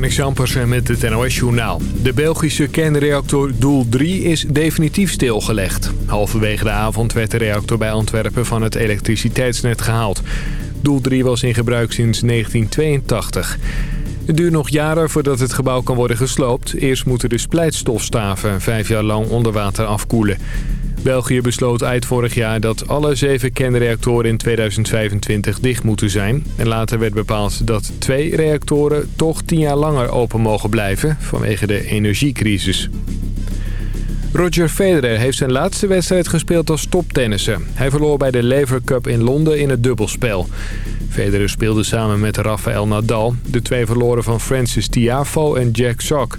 Marnik Zampersen met het NOS-journaal. De Belgische kernreactor Doel 3 is definitief stilgelegd. Halverwege de avond werd de reactor bij Antwerpen van het elektriciteitsnet gehaald. Doel 3 was in gebruik sinds 1982. Het duurt nog jaren voordat het gebouw kan worden gesloopt. Eerst moeten de splijtstofstaven vijf jaar lang onder water afkoelen. België besloot eind vorig jaar dat alle zeven kernreactoren in 2025 dicht moeten zijn. En later werd bepaald dat twee reactoren toch tien jaar langer open mogen blijven vanwege de energiecrisis. Roger Federer heeft zijn laatste wedstrijd gespeeld als toptennisser. Hij verloor bij de Lever Cup in Londen in het dubbelspel. Federer speelde samen met Rafael Nadal. De twee verloren van Francis Tiafo en Jack Sock.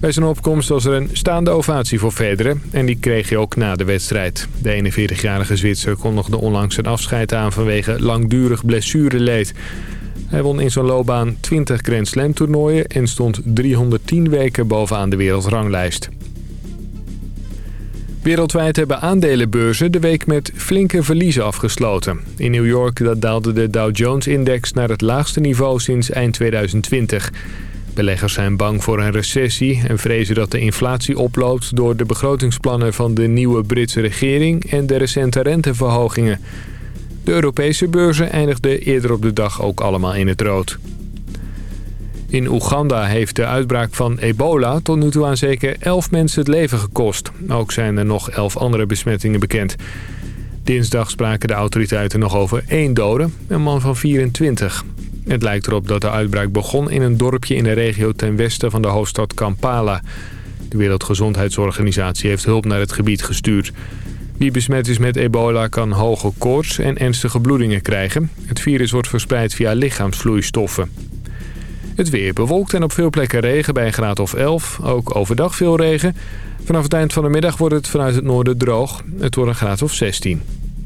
Bij zijn opkomst was er een staande ovatie voor Federer en die kreeg hij ook na de wedstrijd. De 41-jarige Zwitser kondigde onlangs zijn afscheid aan vanwege langdurig blessureleed. Hij won in zijn loopbaan 20 Grand Slam toernooien en stond 310 weken bovenaan de wereldranglijst. Wereldwijd hebben aandelenbeurzen de week met flinke verliezen afgesloten. In New York daalde de Dow Jones-index naar het laagste niveau sinds eind 2020. Beleggers zijn bang voor een recessie en vrezen dat de inflatie oploopt... door de begrotingsplannen van de nieuwe Britse regering en de recente renteverhogingen. De Europese beurzen eindigden eerder op de dag ook allemaal in het rood. In Oeganda heeft de uitbraak van ebola tot nu toe aan zeker 11 mensen het leven gekost. Ook zijn er nog 11 andere besmettingen bekend. Dinsdag spraken de autoriteiten nog over één dode, een man van 24. Het lijkt erop dat de uitbraak begon in een dorpje in de regio ten westen van de hoofdstad Kampala. De Wereldgezondheidsorganisatie heeft hulp naar het gebied gestuurd. Wie besmet is met ebola kan hoge koorts en ernstige bloedingen krijgen. Het virus wordt verspreid via lichaamsvloeistoffen. Het weer bewolkt en op veel plekken regen bij een graad of 11. Ook overdag veel regen. Vanaf het eind van de middag wordt het vanuit het noorden droog. Het wordt een graad of 16.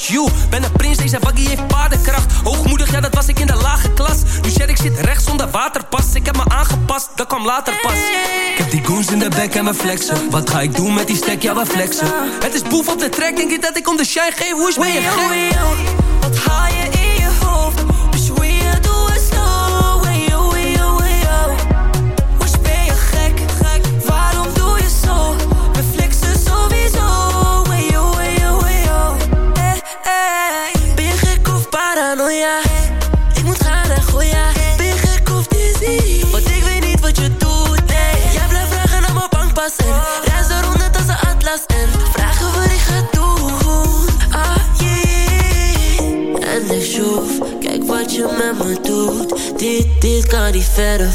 you. Ben een prins, deze baggy heeft paardenkracht. Hoogmoedig, ja, dat was ik in de lage klas. Nu shit, ik zit rechts zonder waterpas. Ik heb me aangepast, dat kwam later pas. Ik heb die goons in de bek en mijn flexen. Wat ga ik doen met die stek? Ja, we flexen. Het is boef op de trek, denk ik dat ik om de shine geef. Hoe is mee? Wat haal je in?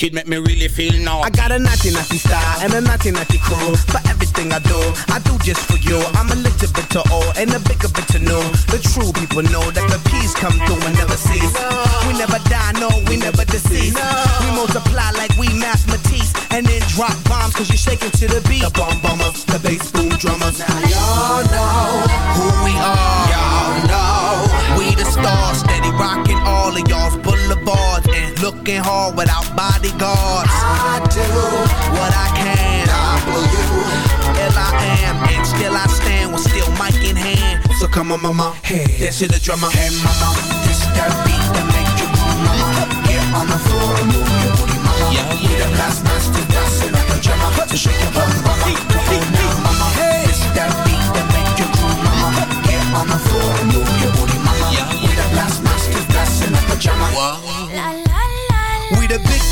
kid make me really feel now. I got a naughty naughty style and a naughty naughty crew. For everything I do, I do just for you. I'm a little bit to old and a bigger bit to know. The true people know that the peace come through and never cease. We never die, no, we never deceive. We multiply like we math Matisse. And then drop bombs cause you're shaking to the beat. The bomb bombers, the bass boom drummers. And looking hard without bodyguards. I do what I can. W L I am, and still I stand with still mic in hand. So come on, mama, hey, dance to the drummer. Hey, mama, this that beat that make you move, mama. Get on the floor and move your booty, mama. Yeah, yeah. We the last master dancing like a drummer. So shake your bum, mama. Come on now, mama. Hey, this that beat that make you move, mama. Get on the floor and move your booty, mama. Yeah, yeah. We the last master dancing like a drummer. Big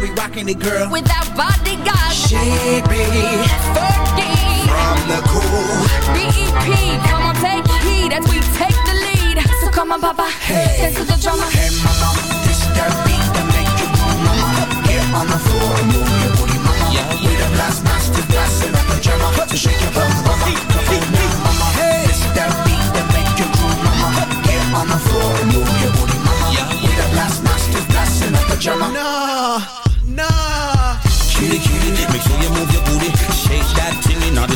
How we rocking it, girl. With Without bodyguards. She be Fergie. from the cool. BEP, come on, take heed as we take the lead. So come on, Papa, dance to the drummer. Hey mama, this that beat that make you move, mama. Get on the floor and move your booty, mama. Yeah, We the blast master blasting up the drummer. So shake your bum, mama. Come on now, mama. This that beat that make you move, mama. Get on the floor and move your booty, mama. Yeah, We the blast master blasting up the drummer. Nah,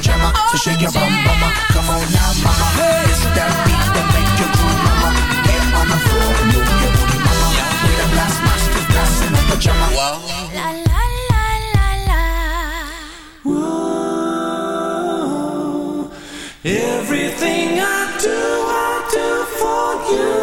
Blasting up the drummer. So shake your bum, mama. Come on now, mama. This that beat that make you move, mama. Get on the floor and move your booty, mama. We the blast master blasting up the drummer. La la la la la. Everything I do, I do for you.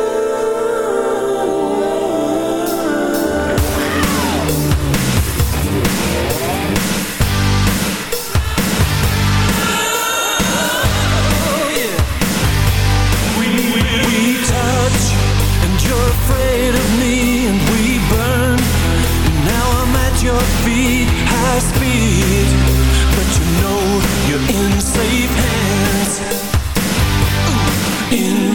In safe hands. In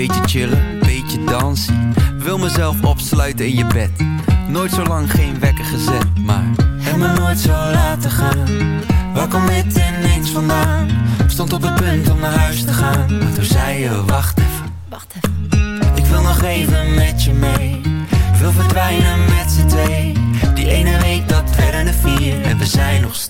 Beetje chillen, beetje dansen. Wil mezelf opsluiten in je bed. Nooit zo lang geen wekker gezet, maar. Heb me nooit zo laten gaan. Waar kom dit ineens vandaan? Stond op het punt om naar huis te gaan. Maar toen zei je: Wacht even. Wacht even. Ik wil nog even met je mee. Ik wil verdwijnen met z'n twee. Die ene week dat verder de vier. En we zijn nog steeds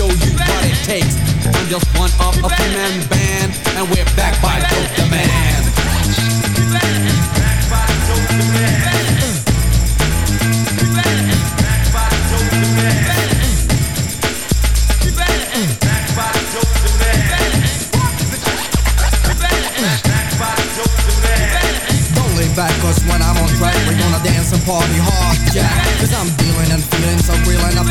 show you what it takes. I'm just one of a few man band, and we're backed by Dope the Man. Don't lay back, cause when I'm on track, we're gonna dance and party hard, Jack. Cause I'm dealing and feeling so real and I'm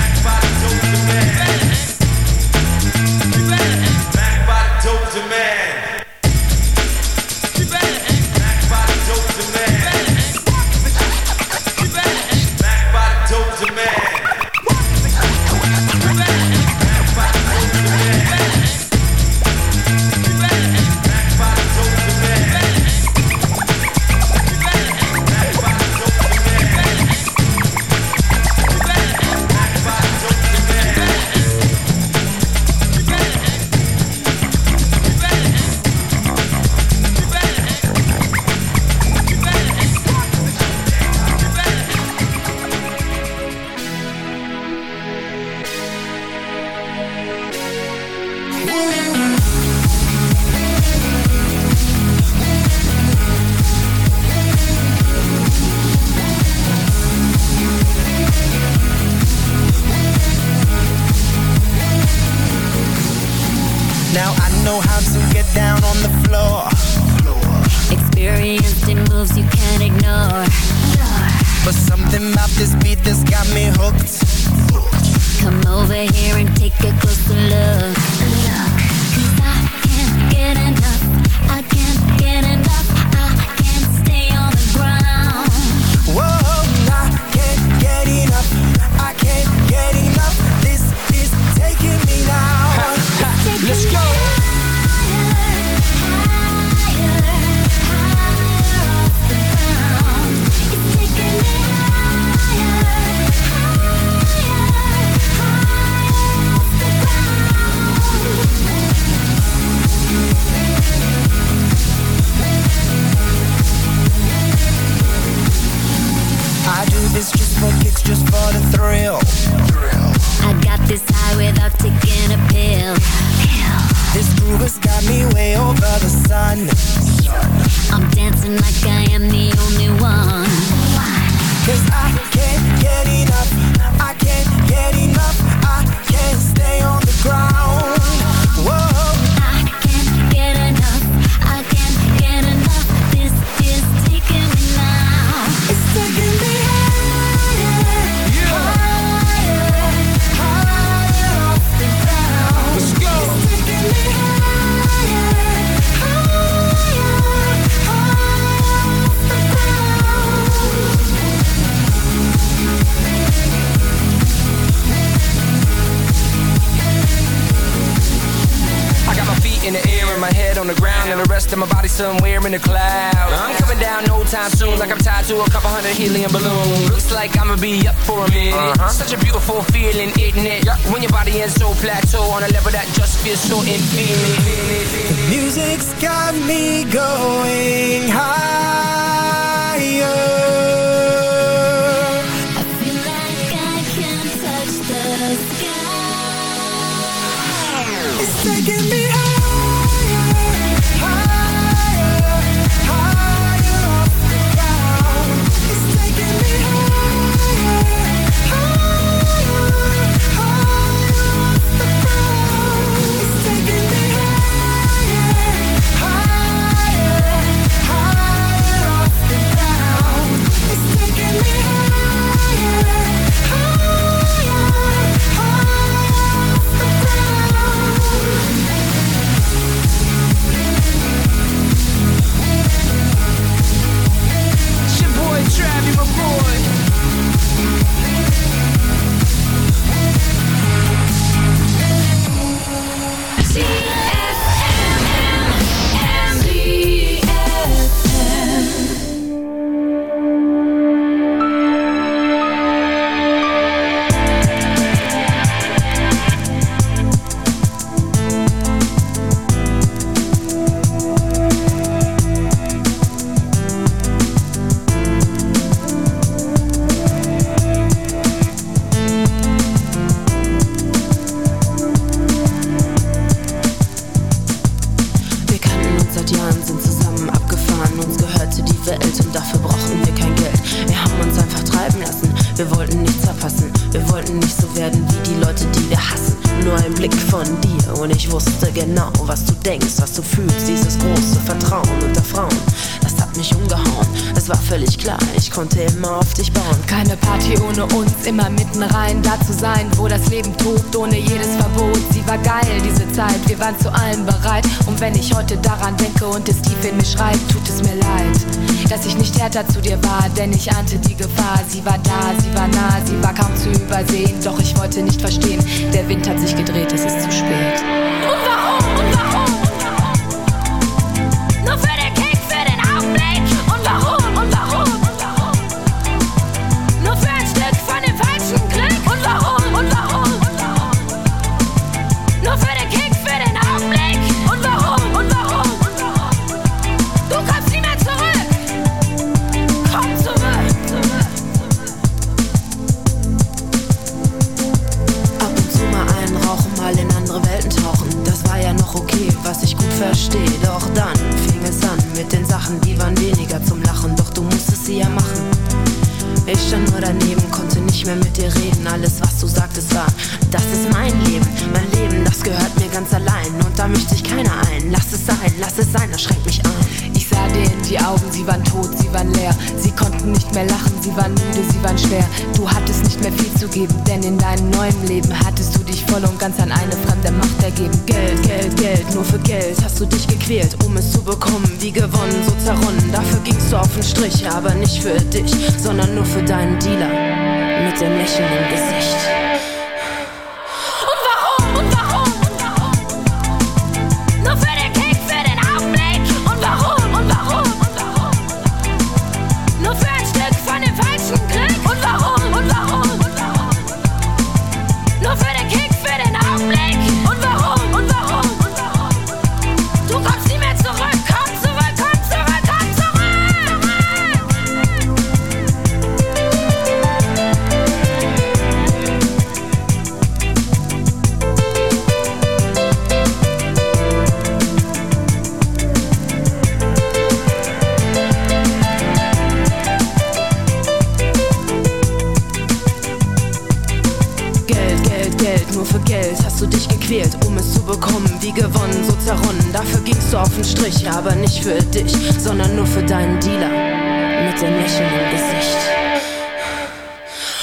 Nur für Geld hast du dich gequält, um es zu bekommen. Wie gewonnen, so zerronnen. Dafür gingst du auf den Strich, aber nicht für dich, sondern nur für deinen Dealer. Mit dem Lächeln im Gesicht.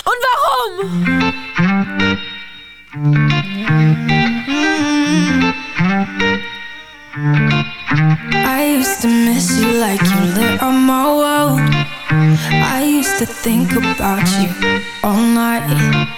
Und warum? I used to miss you like you lit on my world. I used to think about you all night.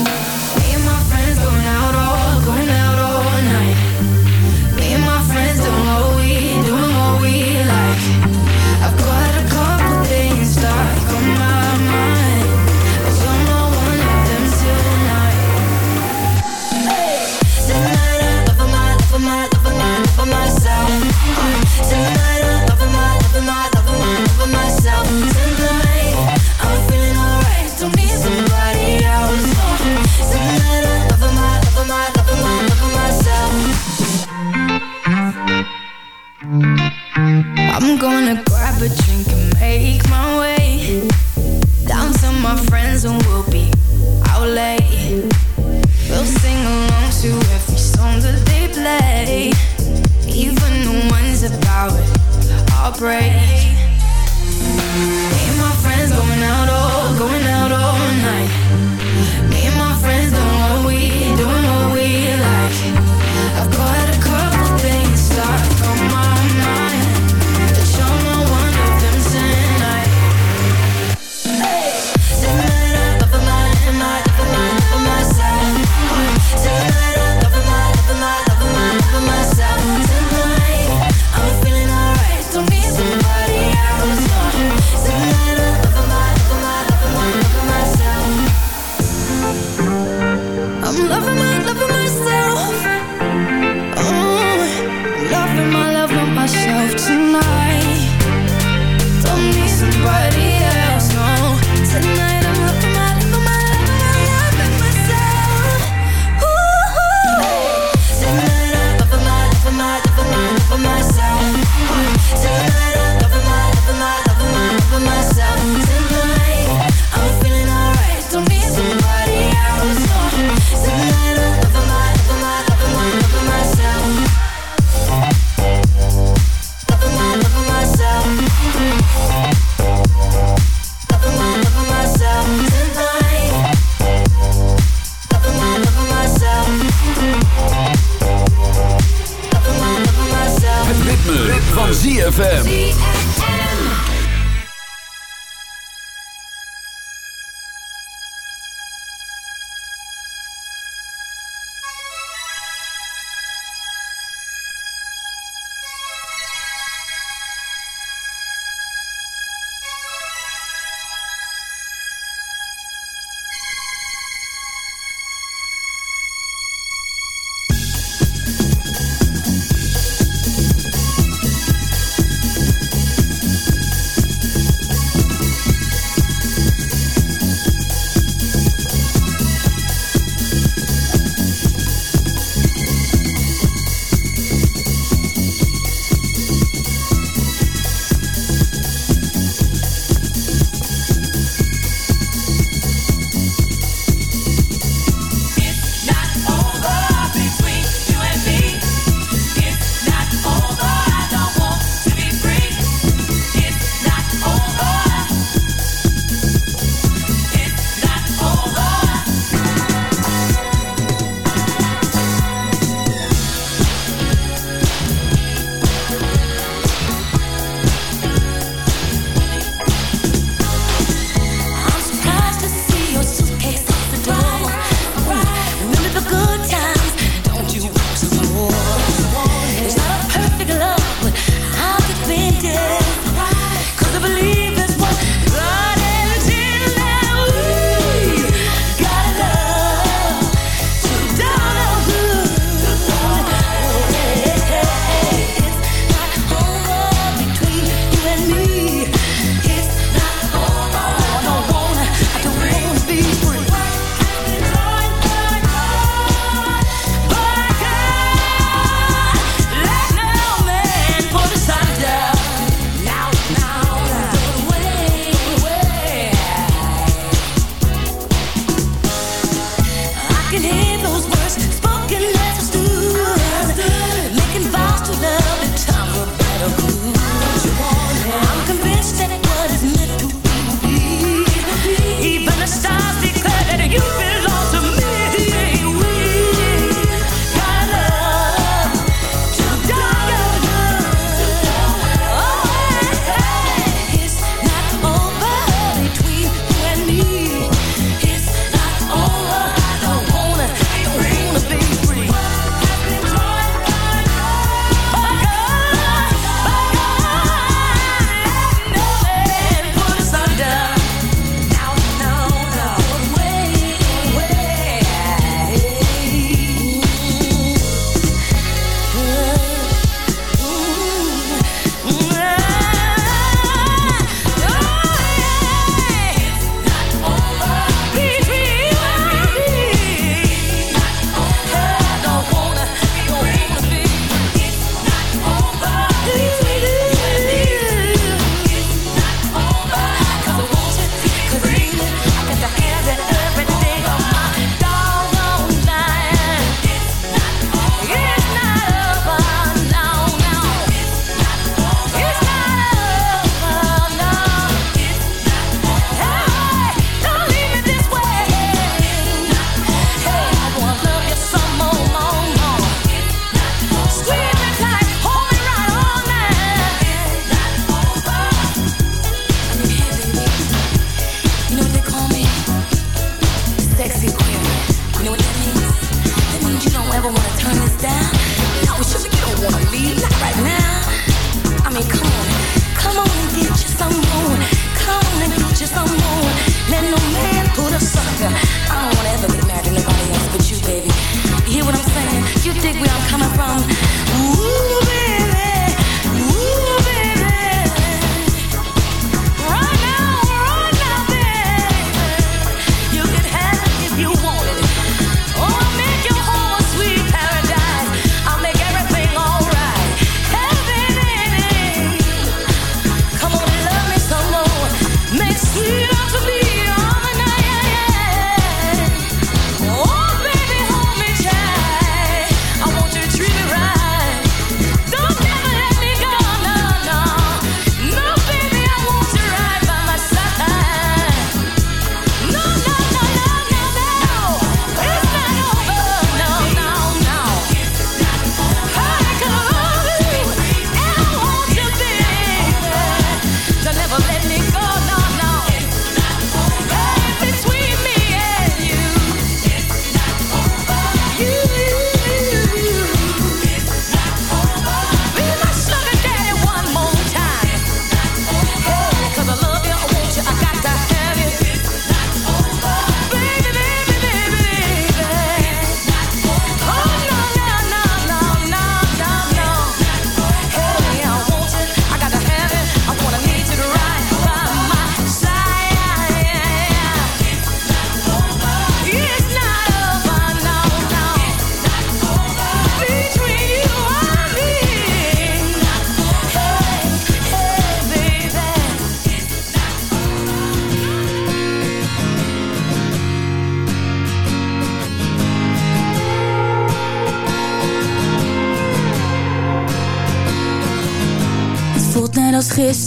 gonna grab a drink and make my way Down to my friends and we'll be out late. We'll sing along to every song that they play Even the ones about it, all break Me and my friends going out all, going out all night. Me and my friends doing what we, doing what we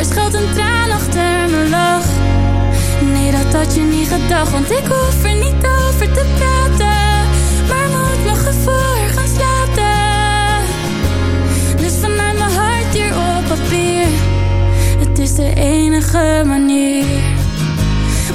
Er schuilt een traan achter mijn lach. Nee, dat had je niet gedacht, want ik hoef er niet over te praten. Maar moet mijn gevoel ergens laten. Dus vanuit mijn hart hier op papier. Het is de enige manier.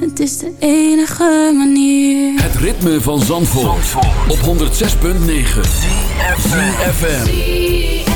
Het is de enige manier. Het ritme van Zandvoort, op 106.9 FM.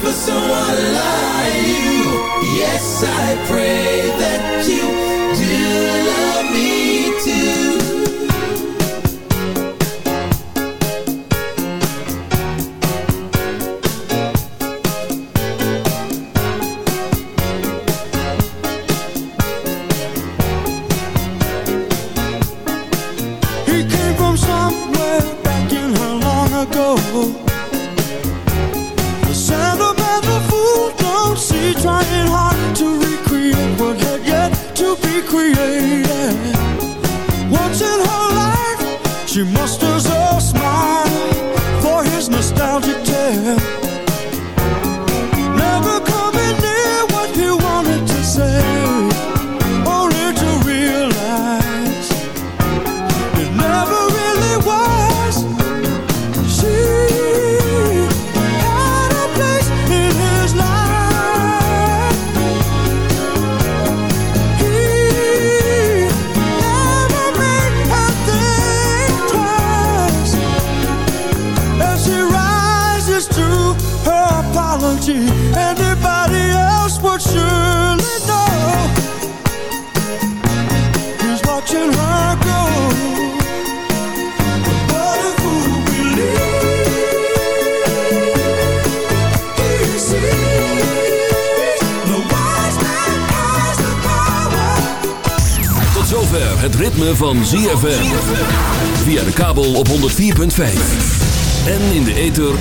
for someone like you. Yes, I pray that you